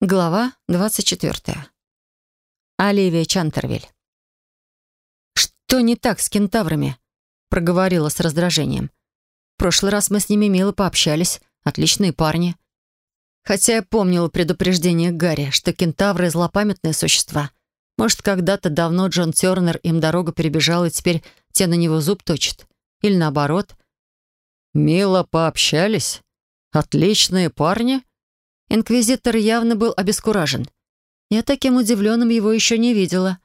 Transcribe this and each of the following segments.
Глава 24. Оливия Чантервиль. «Что не так с кентаврами?» — проговорила с раздражением. «В прошлый раз мы с ними мило пообщались. Отличные парни. Хотя я помнила предупреждение Гарри, что кентавры — злопамятные существа. Может, когда-то давно Джон Тернер им дорогу перебежал, и теперь те на него зуб точат. Или наоборот. «Мило пообщались? Отличные парни?» Инквизитор явно был обескуражен. Я таким удивленным его еще не видела.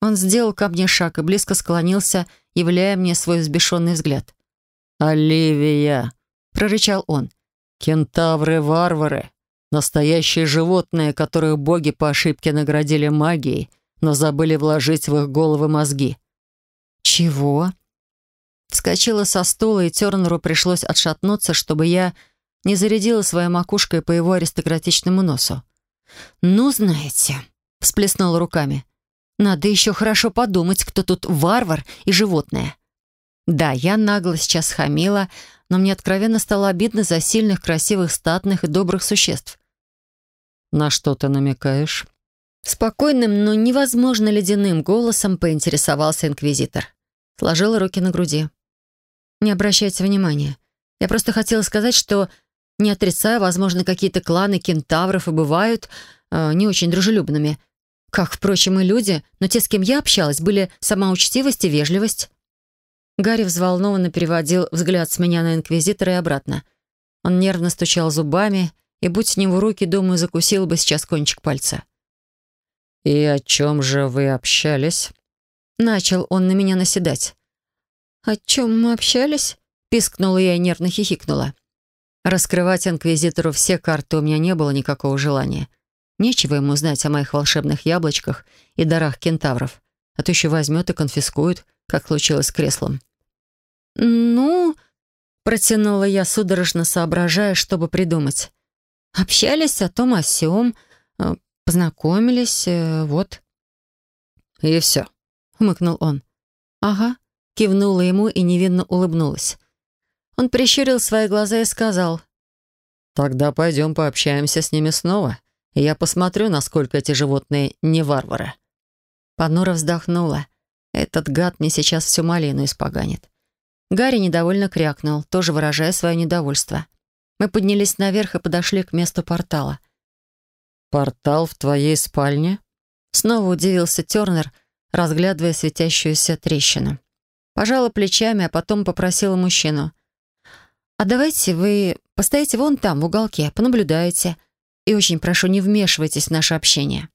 Он сделал ко мне шаг и близко склонился, являя мне свой взбешенный взгляд. «Оливия!» — прорычал он. «Кентавры-варвары, настоящие животные, которых боги по ошибке наградили магией, но забыли вложить в их головы мозги». «Чего?» Вскочила со стула, и Тернеру пришлось отшатнуться, чтобы я не зарядила своей макушкой по его аристократичному носу. «Ну, знаете», — всплеснула руками, «надо еще хорошо подумать, кто тут варвар и животное». Да, я нагло сейчас хамила, но мне откровенно стало обидно за сильных, красивых, статных и добрых существ. «На что ты намекаешь?» Спокойным, но невозможно ледяным голосом поинтересовался инквизитор. Сложила руки на груди. «Не обращайте внимания. Я просто хотела сказать, что не отрицаю, возможно, какие-то кланы кентавров и бывают э, не очень дружелюбными. Как, впрочем, и люди, но те, с кем я общалась, были сама учтивость и вежливость. Гарри взволнованно переводил взгляд с меня на Инквизитора и обратно. Он нервно стучал зубами, и, будь с него руки, думаю, закусил бы сейчас кончик пальца. «И о чем же вы общались?» Начал он на меня наседать. «О чем мы общались?» Пискнула я и нервно хихикнула. Раскрывать инквизитору все карты у меня не было никакого желания. Нечего ему знать о моих волшебных яблочках и дарах кентавров. А то еще возьмет и конфискует, как случилось с креслом. «Ну...» — протянула я, судорожно соображая, чтобы придумать. «Общались о том, о сём, э, познакомились, э, вот». «И все», — хмыкнул он. «Ага», — кивнула ему и невинно улыбнулась. Он прищурил свои глаза и сказал. «Тогда пойдем пообщаемся с ними снова, и я посмотрю, насколько эти животные не варвары». Понура вздохнула. «Этот гад мне сейчас всю малину испоганит». Гарри недовольно крякнул, тоже выражая свое недовольство. Мы поднялись наверх и подошли к месту портала. «Портал в твоей спальне?» Снова удивился Тернер, разглядывая светящуюся трещину. Пожала плечами, а потом попросила мужчину — «А давайте вы постоите вон там, в уголке, понаблюдаете. И очень прошу, не вмешивайтесь в наше общение».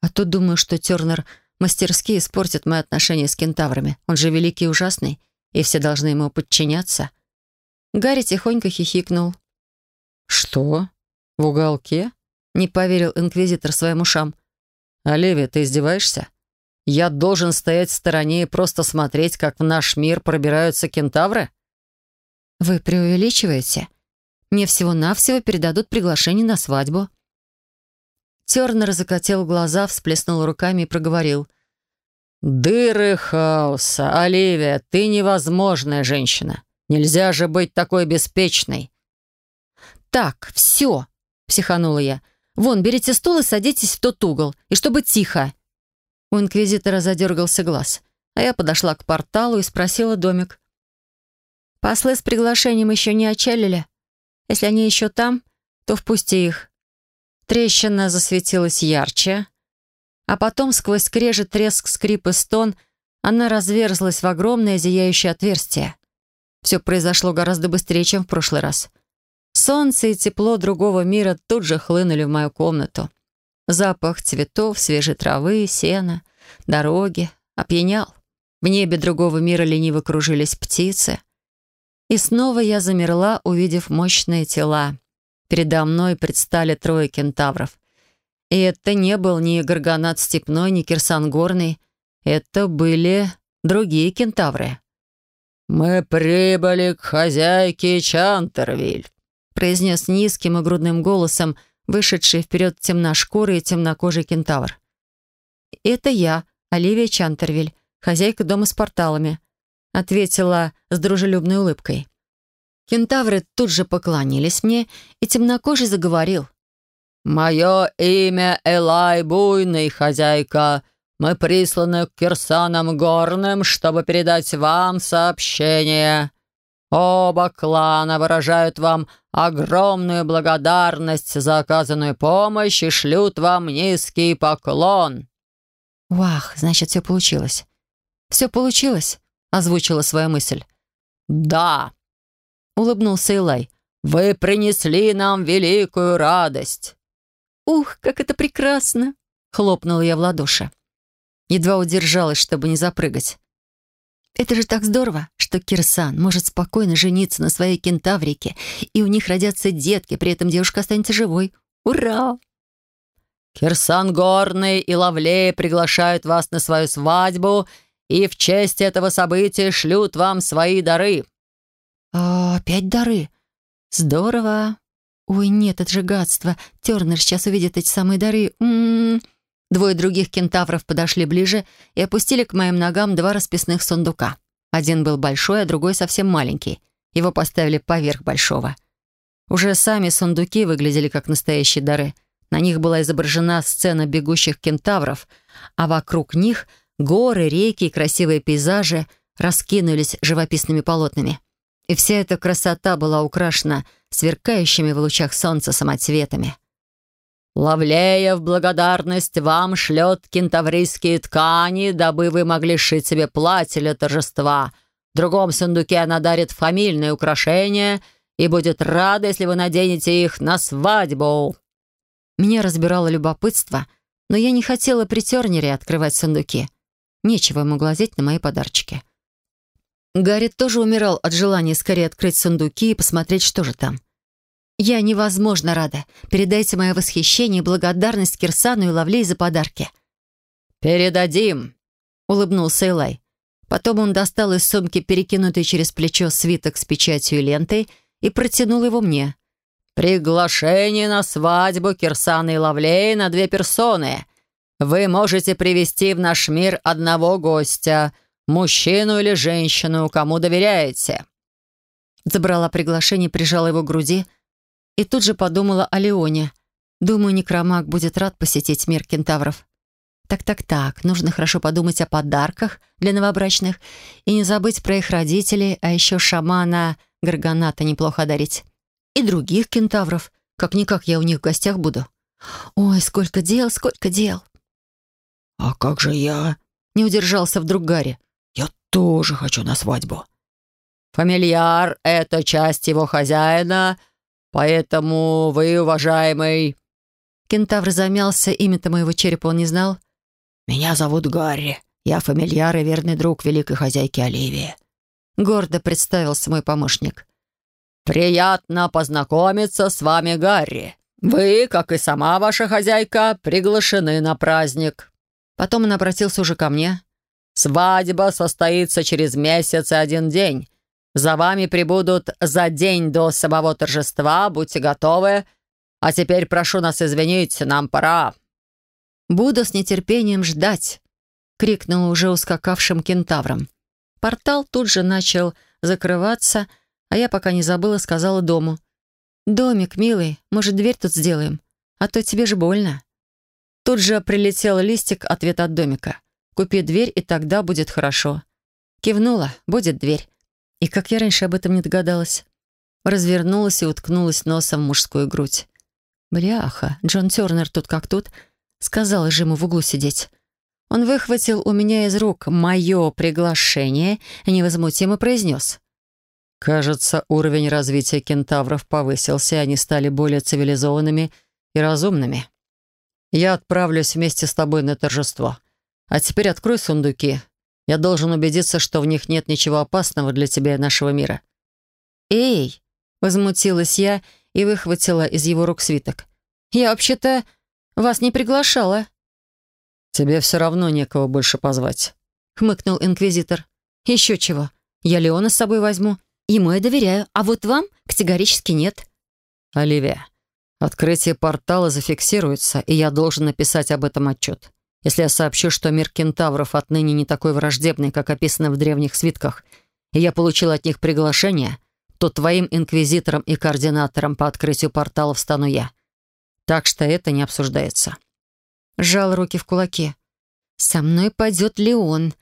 А то думаю, что Тернер мастерски испортит мои отношения с кентаврами. Он же великий и ужасный, и все должны ему подчиняться. Гарри тихонько хихикнул. «Что? В уголке?» — не поверил инквизитор своим ушам. «Оливия, ты издеваешься? Я должен стоять в стороне и просто смотреть, как в наш мир пробираются кентавры?» «Вы преувеличиваете? Мне всего-навсего передадут приглашение на свадьбу». Тернер закатил глаза, всплеснул руками и проговорил. «Дыры хаоса! Оливия, ты невозможная женщина! Нельзя же быть такой беспечной!» «Так, все!» — психанула я. «Вон, берите стул и садитесь в тот угол, и чтобы тихо!» У инквизитора задергался глаз, а я подошла к порталу и спросила домик. Послы с приглашением еще не отчалили. Если они еще там, то впусти их. Трещина засветилась ярче, а потом сквозь скрежет, треск, скрип и стон она разверзлась в огромное зияющее отверстие. Все произошло гораздо быстрее, чем в прошлый раз. Солнце и тепло другого мира тут же хлынули в мою комнату. Запах цветов, свежей травы, сена, дороги опьянял. В небе другого мира лениво кружились птицы — и снова я замерла, увидев мощные тела. Передо мной предстали трое кентавров. И это не был ни Гарганат Степной, ни Кирсан Горный. Это были другие кентавры. «Мы прибыли к хозяйке Чантервиль», произнес низким и грудным голосом вышедший вперед темношкурый и темнокожий кентавр. «Это я, Оливия Чантервиль, хозяйка дома с порталами», ответила с дружелюбной улыбкой. Кентавры тут же поклонились мне, и темнокожий заговорил. «Мое имя Элай Буйный, хозяйка. Мы присланы к Кирсанам Горным, чтобы передать вам сообщение. Оба клана выражают вам огромную благодарность за оказанную помощь и шлют вам низкий поклон». «Вах, значит, все получилось». «Все получилось?» — озвучила свою мысль. «Да», — улыбнулся Илай. «Вы принесли нам великую радость». «Ух, как это прекрасно!» — хлопнула я в ладоши. Едва удержалась, чтобы не запрыгать. Это же так здорово, что Кирсан может спокойно жениться на своей кентаврике, и у них родятся детки, при этом девушка останется живой. Ура! Кирсан Горный и Лавлей приглашают вас на свою свадьбу и в честь этого события шлют вам свои дары. А, опять дары? Здорово. Ой, нет, это же гадство. Тернер сейчас увидит эти самые дары. М -м -м. Двое других кентавров подошли ближе и опустили к моим ногам два расписных сундука. Один был большой, а другой совсем маленький. Его поставили поверх большого. Уже сами сундуки выглядели как настоящие дары. На них была изображена сцена бегущих кентавров, а вокруг них горы, реки и красивые пейзажи раскинулись живописными полотнами. И вся эта красота была украшена сверкающими в лучах солнца самоцветами. Лавлея в благодарность вам шлет кентаврийские ткани, дабы вы могли шить себе платье для торжества. В другом сундуке она дарит фамильные украшения и будет рада, если вы наденете их на свадьбу». Меня разбирало любопытство, но я не хотела при Тернере открывать сундуки. Нечего ему глазеть на мои подарочки. Гарри тоже умирал от желания скорее открыть сундуки и посмотреть, что же там. «Я невозможно рада. Передайте мое восхищение и благодарность Кирсану и Лавлей за подарки». «Передадим», — улыбнулся Элай. Потом он достал из сумки перекинутый через плечо свиток с печатью и лентой и протянул его мне. «Приглашение на свадьбу Кирсана и Лавлей на две персоны. Вы можете привести в наш мир одного гостя, мужчину или женщину, кому доверяете». Забрала приглашение, прижала его к груди — и тут же подумала о Леоне. Думаю, некромаг будет рад посетить мир кентавров. Так-так-так, нужно хорошо подумать о подарках для новобрачных и не забыть про их родителей, а еще шамана Гарганата неплохо одарить. И других кентавров. Как-никак я у них в гостях буду. Ой, сколько дел, сколько дел. «А как же я?» — не удержался вдруг Гарри. «Я тоже хочу на свадьбу». «Фамильяр — это часть его хозяина, Поэтому вы, уважаемый...» Кентавр замялся, имя-то моего черепа он не знал. «Меня зовут Гарри. Я фамильяр и верный друг великой хозяйки Оливии». Гордо представился мой помощник. «Приятно познакомиться с вами, Гарри. Вы, как и сама ваша хозяйка, приглашены на праздник». Потом он обратился уже ко мне. «Свадьба состоится через месяц и один день. За вами прибудут за день до самого торжества. Будьте готовы. А теперь прошу нас извинить, нам пора». «Буду с нетерпением ждать», — крикнул уже ускакавшим кентавром. Портал тут же начал закрываться, а я, пока не забыла, сказала дому. «Домик, милый, может, дверь тут сделаем? А то тебе же больно». Тут же прилетел листик, ответ от домика. «Купи дверь, и тогда будет хорошо». Кивнула, будет дверь. И как я раньше об этом не догадалась. Развернулась и уткнулась носом в мужскую грудь. «Бляха, Джон Тернер тут как тут», — сказала же ему в углу сидеть. Он выхватил у меня из рук мое приглашение и невозмутимо произнес. «Кажется, уровень развития кентавров повысился, и они стали более цивилизованными и разумными. Я отправлюсь вместе с тобой на торжество. А теперь открой сундуки я должен убедиться, что в них нет ничего опасного для тебя и нашего мира». «Эй!» — возмутилась я и выхватила из его рук свиток. «Я вообще-то вас не приглашала». «Тебе все равно некого больше позвать», — хмыкнул инквизитор. «Еще чего. Я Леона с собой возьму. Ему я доверяю, а вот вам категорически нет». «Оливия, открытие портала зафиксируется, и я должен написать об этом отчет. Если я сообщу, что мир кентавров отныне не такой враждебный, как описано в древних свитках, и я получил от них приглашение, то твоим инквизитором и координатором по открытию порталов стану я. Так что это не обсуждается. Сжал руки в кулаки. «Со мной пойдет Леон,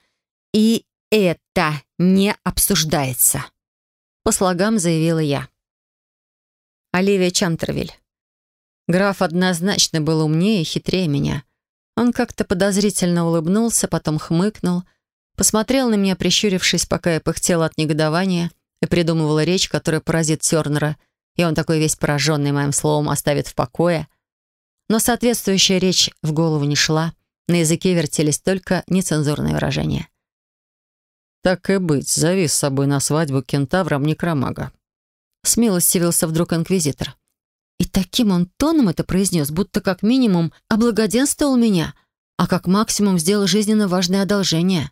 и это не обсуждается», — по слогам заявила я. Оливия Чантервиль. Граф однозначно был умнее и хитрее меня. Он как-то подозрительно улыбнулся, потом хмыкнул, посмотрел на меня, прищурившись, пока я пыхтела от негодования и придумывала речь, которая поразит Тернера, и он такой весь пораженный моим словом оставит в покое. Но соответствующая речь в голову не шла, на языке вертелись только нецензурные выражения. «Так и быть, зови с собой на свадьбу кентавром некромага», смилостивился вдруг инквизитор. И таким он тоном это произнес, будто как минимум облагоденствовал меня, а как максимум сделал жизненно важное одолжение.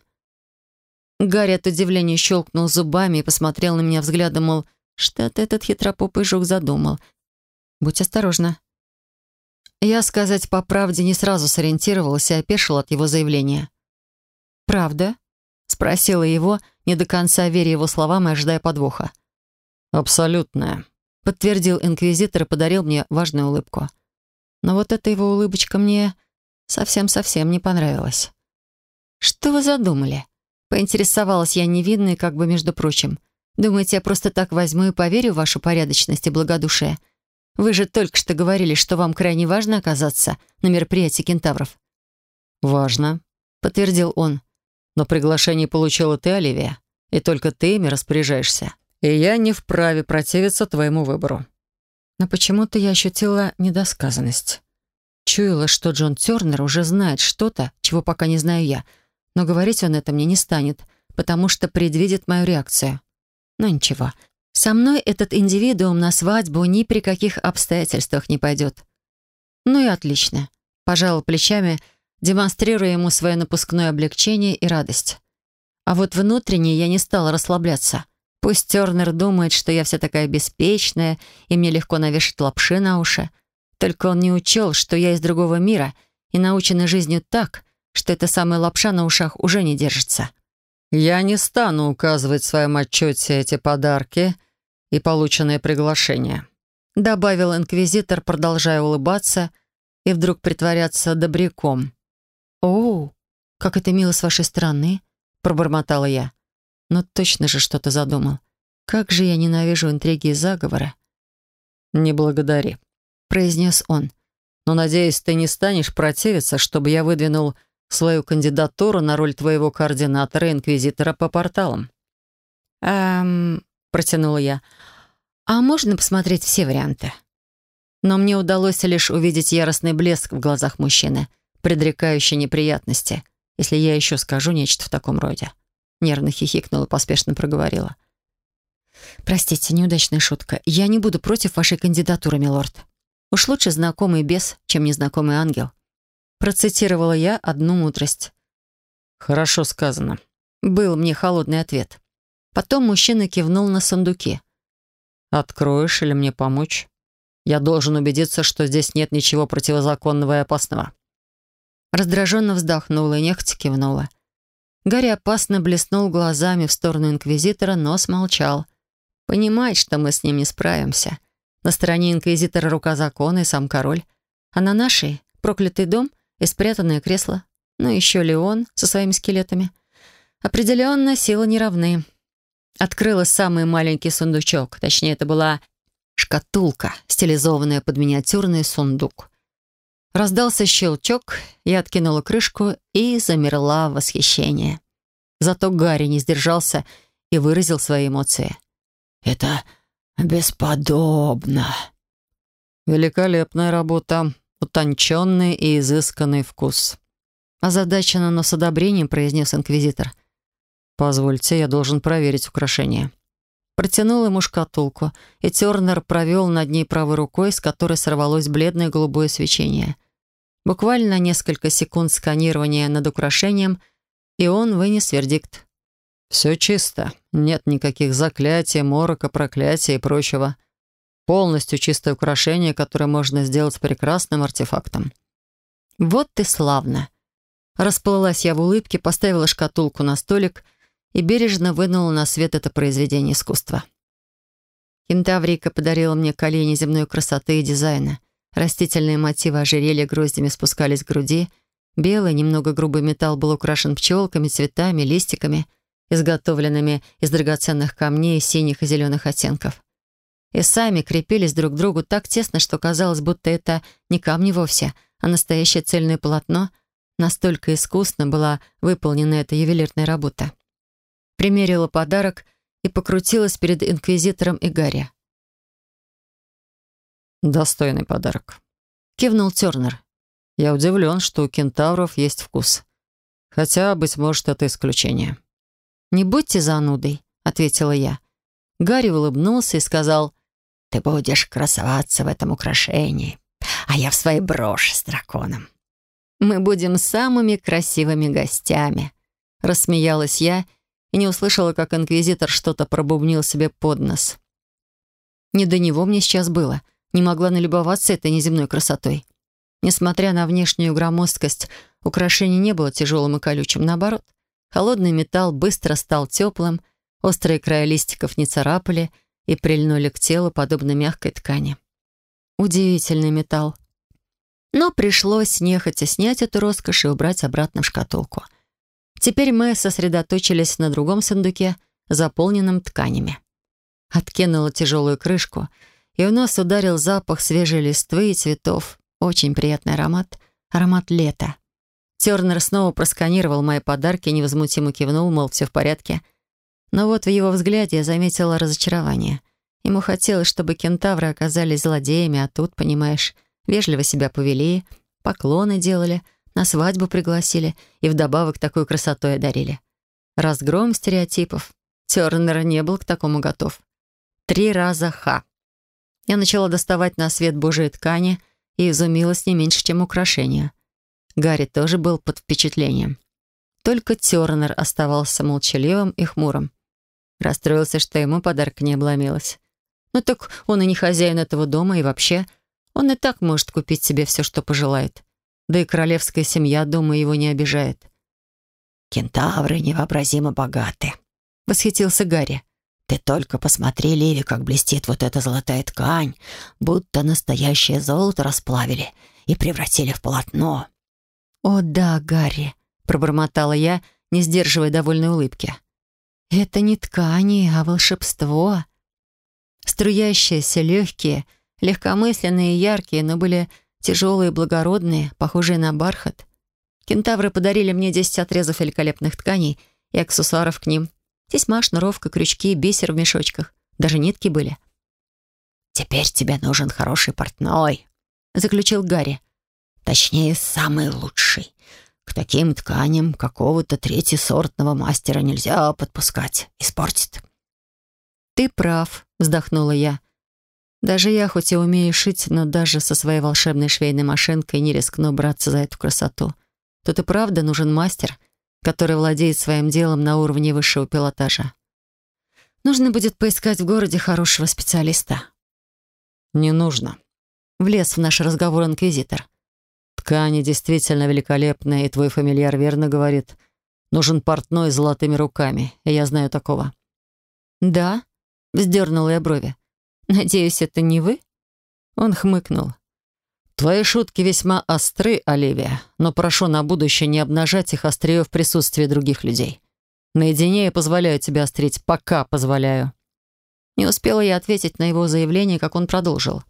Гарри от удивления щелкнул зубами и посмотрел на меня взглядом, мол, что-то этот хитропопый жук задумал. «Будь осторожна». Я, сказать по правде, не сразу сориентировалась и опешила от его заявления. «Правда?» — спросила его, не до конца веря его словам и ожидая подвоха. «Абсолютная», — подтвердил инквизитор и подарил мне важную улыбку. Но вот эта его улыбочка мне совсем-совсем не понравилась. «Что вы задумали?» — поинтересовалась я невинной, как бы между прочим. «Думаете, я просто так возьму и поверю в вашу порядочность и благодушие? Вы же только что говорили, что вам крайне важно оказаться на мероприятии кентавров». «Важно», — подтвердил он. «Но приглашение получила ты, Оливия, и только ты ими распоряжаешься и я не вправе противиться твоему выбору». Но почему-то я ощутила недосказанность. Чуяла, что Джон Тернер уже знает что-то, чего пока не знаю я, но говорить он это мне не станет, потому что предвидит мою реакцию. Но ничего, со мной этот индивидуум на свадьбу ни при каких обстоятельствах не пойдет. Ну и отлично. Пожала плечами, демонстрируя ему свое напускное облегчение и радость. А вот внутренне я не стала расслабляться — Пусть Тернер думает, что я вся такая беспечная, и мне легко навешать лапши на уши. Только он не учел, что я из другого мира и научена жизнью так, что эта самая лапша на ушах уже не держится. «Я не стану указывать в своем отчете эти подарки и полученные приглашения», добавил инквизитор, продолжая улыбаться и вдруг притворяться добряком. «О, как это мило с вашей стороны», пробормотала я. Но точно же что-то задумал. Как же я ненавижу интриги и заговоры. «Не благодари», — произнес он. «Но, надеюсь, ты не станешь противиться, чтобы я выдвинул свою кандидатуру на роль твоего координатора инквизитора по порталам». «Эм...» — протянула я. «А можно посмотреть все варианты?» Но мне удалось лишь увидеть яростный блеск в глазах мужчины, предрекающий неприятности, если я еще скажу нечто в таком роде. Нервно хихикнула, поспешно проговорила. «Простите, неудачная шутка. Я не буду против вашей кандидатуры, милорд. Уж лучше знакомый бес, чем незнакомый ангел». Процитировала я одну мудрость. «Хорошо сказано», — был мне холодный ответ. Потом мужчина кивнул на сундуки. «Откроешь или мне помочь? Я должен убедиться, что здесь нет ничего противозаконного и опасного». Раздраженно вздохнула и нехотя кивнула. Гарри опасно блеснул глазами в сторону Инквизитора, но смолчал. Понимает, что мы с ним не справимся. На стороне Инквизитора рука закона и сам король. А на нашей — проклятый дом и спрятанное кресло. Ну, еще Леон со своими скелетами. Определенно, силы не равны. Открыла самый маленький сундучок. Точнее, это была шкатулка, стилизованная под миниатюрный сундук. Раздался щелчок, я откинула крышку и замерла в восхищении. Зато Гарри не сдержался и выразил свои эмоции. «Это бесподобно!» «Великолепная работа, утонченный и изысканный вкус», озадаченно, но с одобрением произнес инквизитор. «Позвольте, я должен проверить украшение». Протянул ему шкатулку, и Тернер провел над ней правой рукой, с которой сорвалось бледное голубое свечение. Буквально несколько секунд сканирования над украшением, и он вынес вердикт. «Все чисто. Нет никаких заклятий, морока, проклятия и прочего. Полностью чистое украшение, которое можно сделать прекрасным артефактом». «Вот ты славно!» Расплылась я в улыбке, поставила шкатулку на столик и бережно вынула на свет это произведение искусства. Кентаврийка подарила мне колени земной красоты и дизайна Растительные мотивы ожерелья гроздями спускались к груди. Белый, немного грубый металл был украшен пчелками, цветами, листиками, изготовленными из драгоценных камней синих и зеленых оттенков. И сами крепились друг к другу так тесно, что казалось, будто это не камни вовсе, а настоящее цельное полотно. Настолько искусно была выполнена эта ювелирная работа. Примерила подарок и покрутилась перед инквизитором и Гарри. «Достойный подарок», — кивнул Тернер. «Я удивлен, что у кентавров есть вкус. Хотя, быть может, это исключение». «Не будьте занудой», — ответила я. Гарри улыбнулся и сказал, «Ты будешь красоваться в этом украшении, а я в своей броши с драконом. Мы будем самыми красивыми гостями», — рассмеялась я и не услышала, как инквизитор что-то пробубнил себе под нос. Не до него мне сейчас было — не могла налюбоваться этой неземной красотой. Несмотря на внешнюю громоздкость, украшение не было тяжелым и колючим. Наоборот, холодный металл быстро стал теплым, острые края листиков не царапали и прильнули к телу, подобно мягкой ткани. Удивительный металл. Но пришлось нехотя снять эту роскошь и убрать обратно в шкатулку. Теперь мы сосредоточились на другом сундуке, заполненном тканями. Откинула тяжелую крышку — и в нос ударил запах свежей листвы и цветов. Очень приятный аромат. Аромат лета. Тернер снова просканировал мои подарки невозмутимо кивнул, мол, все в порядке. Но вот в его взгляде я заметила разочарование. Ему хотелось, чтобы кентавры оказались злодеями, а тут, понимаешь, вежливо себя повели, поклоны делали, на свадьбу пригласили и вдобавок такой красотой одарили. Разгром стереотипов. Тернер не был к такому готов. Три раза ха. Я начала доставать на свет божьей ткани и изумилась не меньше, чем украшения. Гарри тоже был под впечатлением. Только Тернер оставался молчаливым и хмурым. Расстроился, что ему подарок не обломилась. Ну так он и не хозяин этого дома, и вообще, он и так может купить себе все, что пожелает. Да и королевская семья, думаю, его не обижает. «Кентавры невообразимо богаты», — восхитился Гарри. Ты только посмотри, Ливи, как блестит вот эта золотая ткань, будто настоящее золото расплавили и превратили в полотно». «О да, Гарри», — пробормотала я, не сдерживая довольной улыбки. «Это не ткани, а волшебство». Струящиеся, легкие, легкомысленные и яркие, но были тяжелые и благородные, похожие на бархат. Кентавры подарили мне десять отрезов великолепных тканей и аксессуаров к ним — Тесьма, шнуровка, крючки, бисер в мешочках. Даже нитки были. «Теперь тебе нужен хороший портной», — заключил Гарри. «Точнее, самый лучший. К таким тканям какого-то третьесортного мастера нельзя подпускать. Испортит». «Ты прав», — вздохнула я. «Даже я, хоть и умею шить, но даже со своей волшебной швейной машинкой не рискну браться за эту красоту. Тут и правда нужен мастер, который владеет своим делом на уровне высшего пилотажа. Нужно будет поискать в городе хорошего специалиста. «Не нужно», — влез в наш разговор инквизитор. «Ткани действительно великолепные, и твой фамильяр верно говорит. Нужен портной с золотыми руками, и я знаю такого». «Да?» — вздернула я брови. «Надеюсь, это не вы?» Он хмыкнул. «Твои шутки весьма остры, Оливия, но прошу на будущее не обнажать их острее в присутствии других людей. Наедине я позволяю тебе острить, пока позволяю». Не успела я ответить на его заявление, как он продолжил.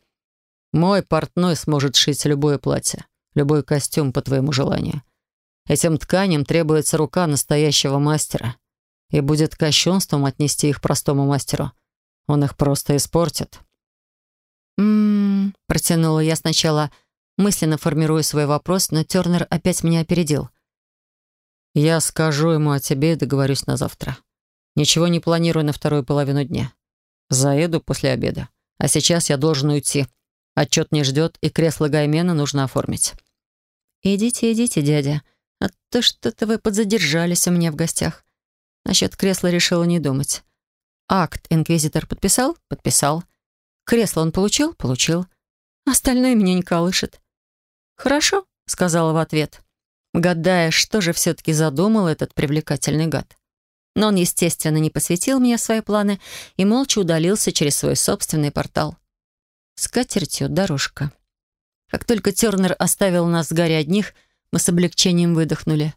«Мой портной сможет шить любое платье, любой костюм по твоему желанию. Этим тканям требуется рука настоящего мастера, и будет кощунством отнести их простому мастеру. Он их просто испортит». «М-м-м», протянула я сначала, мысленно формируя свой вопрос, но Тернер опять меня опередил. «Я скажу ему о тебе и договорюсь на завтра. Ничего не планирую на вторую половину дня. Заеду после обеда. А сейчас я должен уйти. Отчет не ждет, и кресло Гаймена нужно оформить». «Идите, идите, дядя. А то что-то вы подзадержались у меня в гостях. Насчет кресла решила не думать. Акт инквизитор подписал? Подписал. Кресло он получил? Получил. Остальное меня не колышет. «Хорошо», — сказала в ответ, гадая, что же все-таки задумал этот привлекательный гад. Но он, естественно, не посвятил меня в свои планы и молча удалился через свой собственный портал. С катертью дорожка. Как только Тернер оставил нас с Гарри одних, мы с облегчением выдохнули.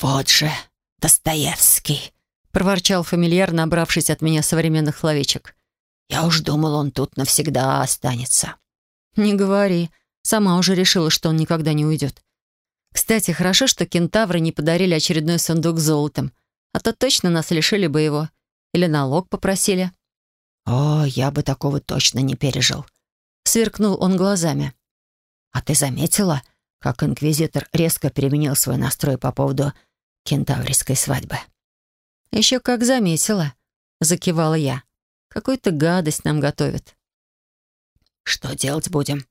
«Вот же Достоевский!» — проворчал фамильяр, набравшись от меня современных словечек. «Я уж думал, он тут навсегда останется». «Не говори. Сама уже решила, что он никогда не уйдет. Кстати, хорошо, что кентавры не подарили очередной сундук с золотом, а то точно нас лишили бы его. Или налог попросили». «О, я бы такого точно не пережил», — сверкнул он глазами. «А ты заметила, как инквизитор резко переменил свой настрой по поводу кентаврийской свадьбы?» «Еще как заметила», — закивала я. «Какую-то гадость нам готовят». «Что делать будем?»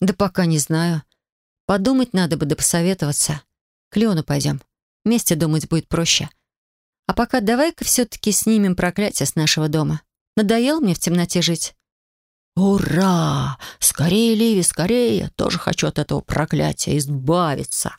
«Да пока не знаю. Подумать надо бы да посоветоваться. К Леону пойдем. Вместе думать будет проще. А пока давай-ка все-таки снимем проклятие с нашего дома. Надоело мне в темноте жить?» «Ура! Скорее, Ливи, скорее! Тоже хочу от этого проклятия избавиться!»